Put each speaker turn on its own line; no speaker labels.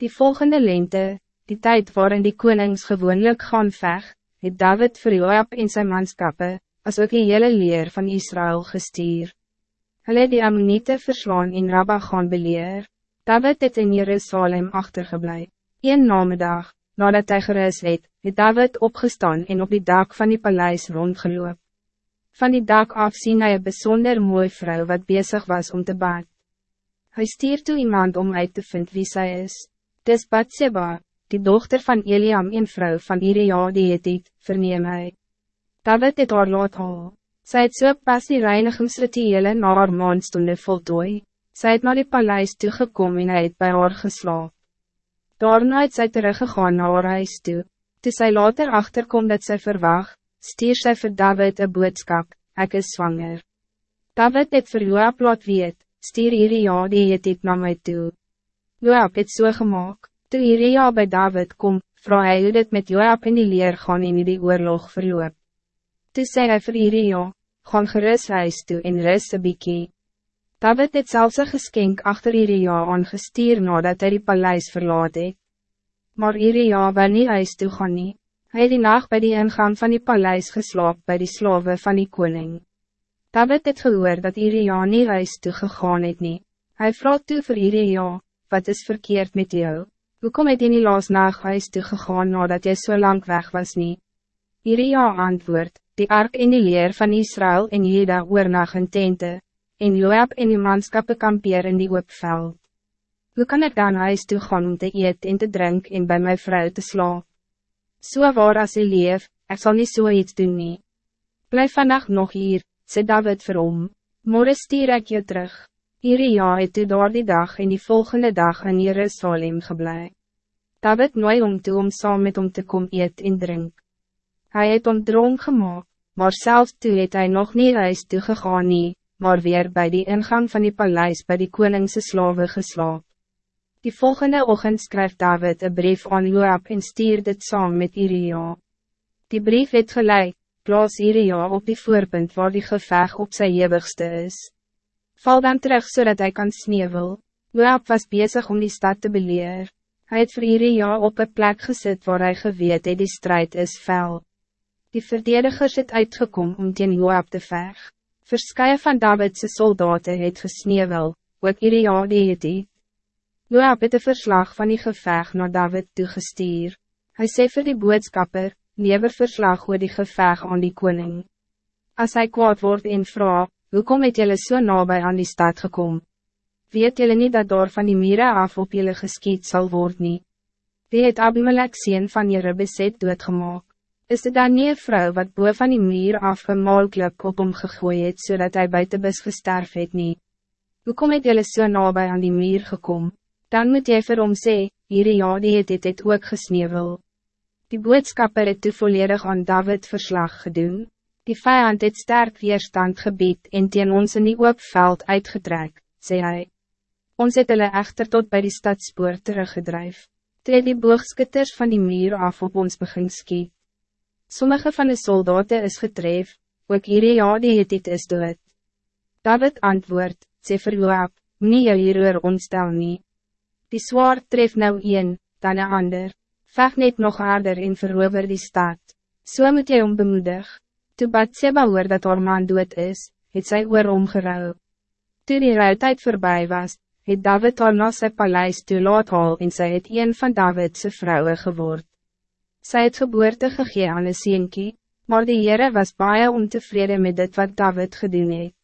Die volgende lente, die tijd waarin die konings gewoonlijk gaan veg, het David vir Joab en sy manskappe, as ook die hele leer van Israël gestuur. Hulle die Ammonite verslaan en Rabba gaan beleer. David het in Jerusalem achtergeblij. Een namiddag, nadat hy gereis het, het David opgestaan en op die dak van die paleis rondgeloop. Van die dak af sien hy een bijzonder mooi vrouw wat bezig was om te bad. Hij stiert toe iemand om uit te vinden wie zij is. Dis Batseba, die dochter van Eliam en vrouw van Iria die het het, verneem hy. David het haar laat haal. Sy het so pas die reinigingsrituele na haar maandstonde voltooi. Sy het naar die paleis toegekom en hy het by haar geslaap. Daarna het sy teruggegaan na haar huis toe. Toe sy later achterkom dat sy verwag, stier sy vir David een boodskap, ek is zwanger. David het vir Joab laat weet, stier Iria die het het na my toe. Joab het so gemaakt, toe Iria by David kom, vraag hy hoe dit met Joab in die leer gaan en die oorlog verloop. Toe sê hy vir Iria, gaan gerus huis toe en rus een bykie. David het zelfs een geskenk achter Iria aangestuur nadat hy die paleis verlaat het. Maar Iria wil nie huis toe gaan nie. Hy het die nacht by die ingang van die paleis geslaap bij die slawe van die koning. David het gehoor dat Iria nie huis toe gegaan het nie. Hy vraag toe vir Iria, wat is verkeerd met jou? Hoekom het jy nie laas nacht huis toe gegaan nadat jy so lang weg was nie? Iria antwoord, die ark in die leer van Israël en Jeda oornag in tente, en Joab en die manskappe kampeer in die oopveld. Hoe kan ik dan huis toe gaan om te eet en te drink en bij mijn vrouw te slaap? So waar as hy leef, ek sal nie so iets doen nie. Blijf vannacht nog hier, sê David vir hom, morgen stier ek jou terug. Iria het toe door die dag en die volgende dag in Jerusalem geblei. David nooi om toe om saam met hom te kom eet en drink. Hij het om dronk gemaakt, maar zelfs toe het hy nog nie huis toe gegaan nie, maar weer bij die ingang van die paleis bij die koningse slawe geslaap. Die volgende ochtend schrijft David een brief aan Joab en stuur dit saam met Iria. Die brief het gelijk, plaas Iria op die voorpunt waar die geveg op sy jewigste is. Val dan terug zodat hij kan sneeuwel. Joab was bezig om die stad te beleer. Hij het vir Iria op een plek gezet waar hij geweet het die strijd is fel. Die verdedigers het uitgekom om teen Joab te veg. Verskye van Davidse soldaten het gesneeuwel, ook Iria die het het. Joab het een verslag van die geveg naar David toegestuur. Hij sê vir die boodskapper, lever verslag oor die geveg aan die koning. Als hij kwaad wordt en vraag, hoekom het jylle so nabij aan die stad gekom? Weet jylle niet dat door van die mire af op jylle geskiet zal worden? nie? Wie het Abimelech sien van jyre beset doodgemaak? Is dit dan nie een vrou wat boven van die muur afgemaalklip op hom gegooi het, zodat hij buiten bus gesterf het nie? Hoe kom het jylle so nabij aan die muur gekom? Dan moet jy vir hom sê, hierdie ja die het het, het ook gesneeuwel. Die boodskapper het toe volledig aan David verslag gedoen. Die vijand het sterk weerstand gebied en teen ons in die oopveld uitgetrek, sê hy. Ons het hulle echter tot bij die stadspoor teruggedrijf. Toe het die boogskutters van die muur af op ons begin skiet. Sommige van de soldaten is getref, ook hierdie ja die het het is dood. David antwoord, sê vir Joab, nie jou hieroor ontstel nie. Die zwaard tref nou een, dan een ander, vecht net nog harder en verover die stad. So moet jy om bemoedig. Toe Batseba hoor dat haar man dood is, het sy oor omgerouw. Toe die rouwtijd voorbij was, het David haar na sy paleis toe laat haal en sy het een van Davidse vrouwen geword. Sy het geboorte gegee aan een sienkie, maar die Heere was baie ontevreden met dit wat David gedoen het.